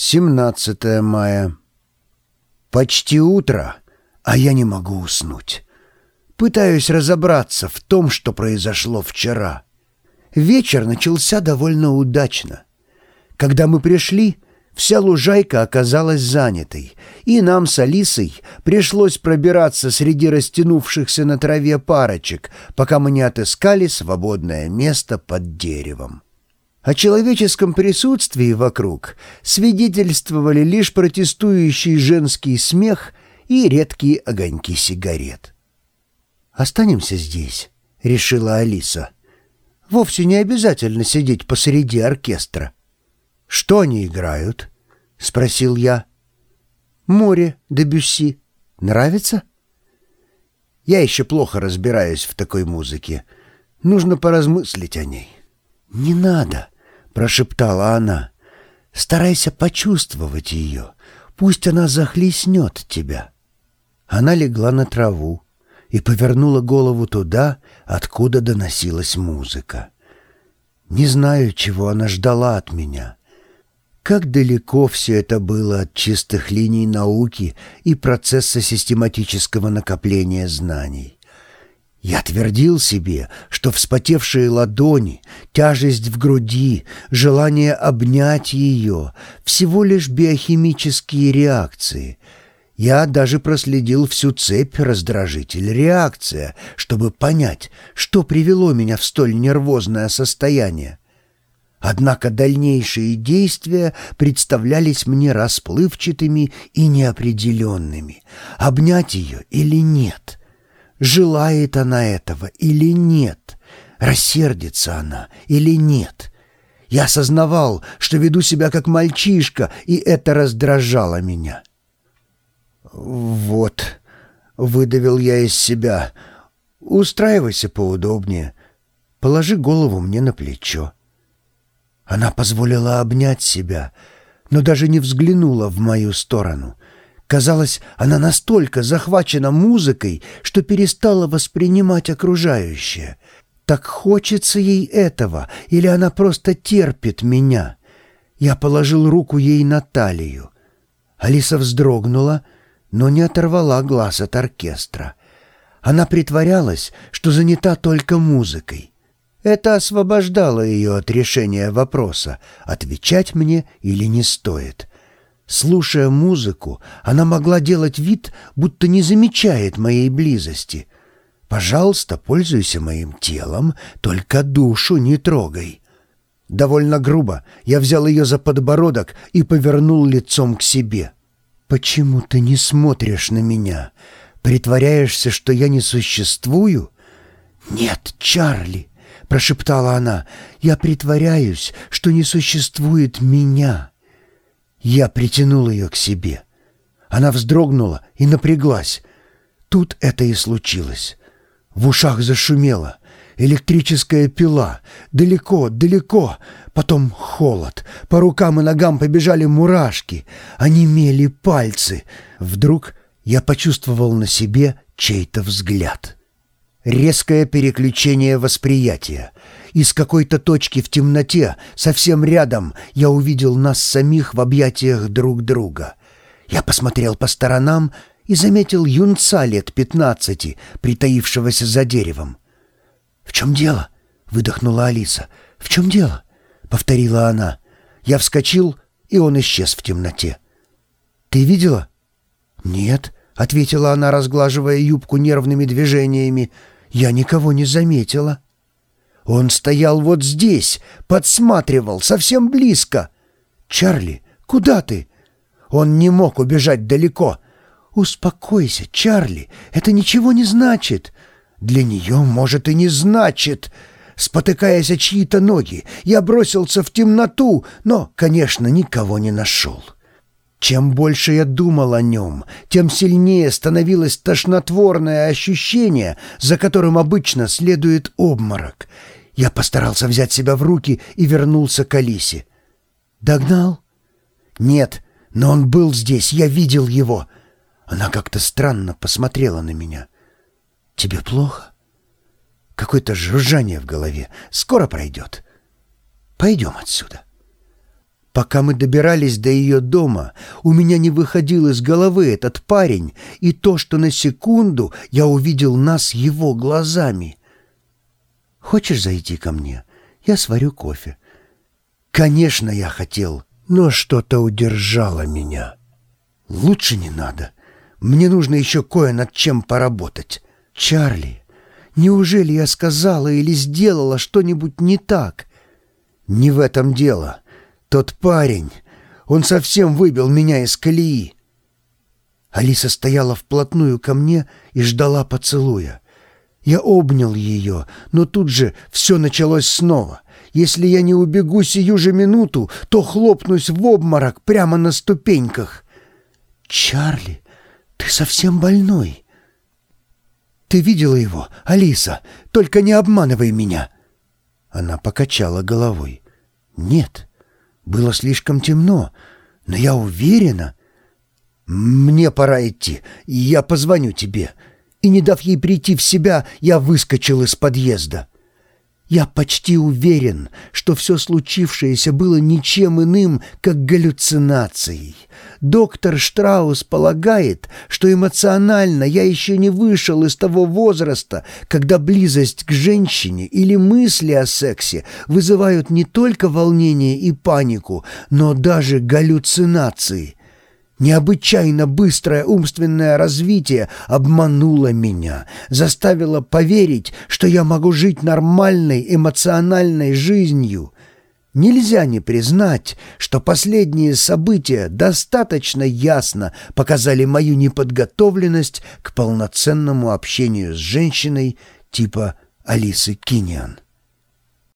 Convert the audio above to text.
17 мая. Почти утро, а я не могу уснуть. Пытаюсь разобраться в том, что произошло вчера. Вечер начался довольно удачно. Когда мы пришли, вся лужайка оказалась занятой, и нам с Алисой пришлось пробираться среди растянувшихся на траве парочек, пока мы не отыскали свободное место под деревом. О человеческом присутствии вокруг свидетельствовали лишь протестующий женский смех и редкие огоньки сигарет. «Останемся здесь», — решила Алиса. «Вовсе не обязательно сидеть посреди оркестра». «Что они играют?» — спросил я. «Море де Бюсси. Нравится?» «Я еще плохо разбираюсь в такой музыке. Нужно поразмыслить о ней». «Не надо», — прошептала она. «Старайся почувствовать ее. Пусть она захлестнет тебя». Она легла на траву и повернула голову туда, откуда доносилась музыка. Не знаю, чего она ждала от меня. Как далеко все это было от чистых линий науки и процесса систематического накопления знаний. Я твердил себе, что вспотевшие ладони, тяжесть в груди, желание обнять ее — всего лишь биохимические реакции. Я даже проследил всю цепь раздражитель-реакция, чтобы понять, что привело меня в столь нервозное состояние. Однако дальнейшие действия представлялись мне расплывчатыми и неопределенными. Обнять ее или нет — Желает она этого или нет? Рассердится она или нет? Я осознавал, что веду себя как мальчишка, и это раздражало меня. «Вот», — выдавил я из себя, — «устраивайся поудобнее, положи голову мне на плечо». Она позволила обнять себя, но даже не взглянула в мою сторону — Казалось, она настолько захвачена музыкой, что перестала воспринимать окружающее. Так хочется ей этого, или она просто терпит меня? Я положил руку ей на талию. Алиса вздрогнула, но не оторвала глаз от оркестра. Она притворялась, что занята только музыкой. Это освобождало ее от решения вопроса, отвечать мне или не стоит. Слушая музыку, она могла делать вид, будто не замечает моей близости. «Пожалуйста, пользуйся моим телом, только душу не трогай». Довольно грубо я взял ее за подбородок и повернул лицом к себе. «Почему ты не смотришь на меня? Притворяешься, что я не существую?» «Нет, Чарли», — прошептала она, — «я притворяюсь, что не существует меня». Я притянул ее к себе. Она вздрогнула и напряглась. Тут это и случилось. В ушах зашумело. Электрическая пила. Далеко, далеко. Потом холод. По рукам и ногам побежали мурашки. Онемели пальцы. Вдруг я почувствовал на себе чей-то взгляд. Резкое переключение восприятия. Из какой-то точки в темноте, совсем рядом, я увидел нас самих в объятиях друг друга. Я посмотрел по сторонам и заметил юнца лет пятнадцати, притаившегося за деревом. «В чем дело?» — выдохнула Алиса. «В чем дело?» — повторила она. Я вскочил, и он исчез в темноте. «Ты видела?» «Нет», — ответила она, разглаживая юбку нервными движениями. «Я никого не заметила». Он стоял вот здесь, подсматривал, совсем близко. «Чарли, куда ты?» Он не мог убежать далеко. «Успокойся, Чарли, это ничего не значит». «Для нее, может, и не значит». Спотыкаясь о чьи-то ноги, я бросился в темноту, но, конечно, никого не нашел. Чем больше я думал о нем, тем сильнее становилось тошнотворное ощущение, за которым обычно следует обморок. Я постарался взять себя в руки и вернулся к Алисе. «Догнал?» «Нет, но он был здесь, я видел его». Она как-то странно посмотрела на меня. «Тебе плохо?» Какое-то жужжание в голове. Скоро пройдет. Пойдем отсюда. Пока мы добирались до ее дома, у меня не выходил из головы этот парень и то, что на секунду я увидел нас его глазами. «Хочешь зайти ко мне? Я сварю кофе». Конечно, я хотел, но что-то удержало меня. Лучше не надо. Мне нужно еще кое над чем поработать. Чарли, неужели я сказала или сделала что-нибудь не так? Не в этом дело. Тот парень, он совсем выбил меня из колеи. Алиса стояла вплотную ко мне и ждала поцелуя. Я обнял ее, но тут же все началось снова. Если я не убегу сию же минуту, то хлопнусь в обморок прямо на ступеньках. «Чарли, ты совсем больной!» «Ты видела его, Алиса? Только не обманывай меня!» Она покачала головой. «Нет, было слишком темно, но я уверена...» «Мне пора идти, я позвоню тебе». И, не дав ей прийти в себя, я выскочил из подъезда. Я почти уверен, что все случившееся было ничем иным, как галлюцинацией. Доктор Штраус полагает, что эмоционально я еще не вышел из того возраста, когда близость к женщине или мысли о сексе вызывают не только волнение и панику, но даже галлюцинации. Необычайно быстрое умственное развитие обмануло меня, заставило поверить, что я могу жить нормальной эмоциональной жизнью. Нельзя не признать, что последние события достаточно ясно показали мою неподготовленность к полноценному общению с женщиной типа Алисы Киниан.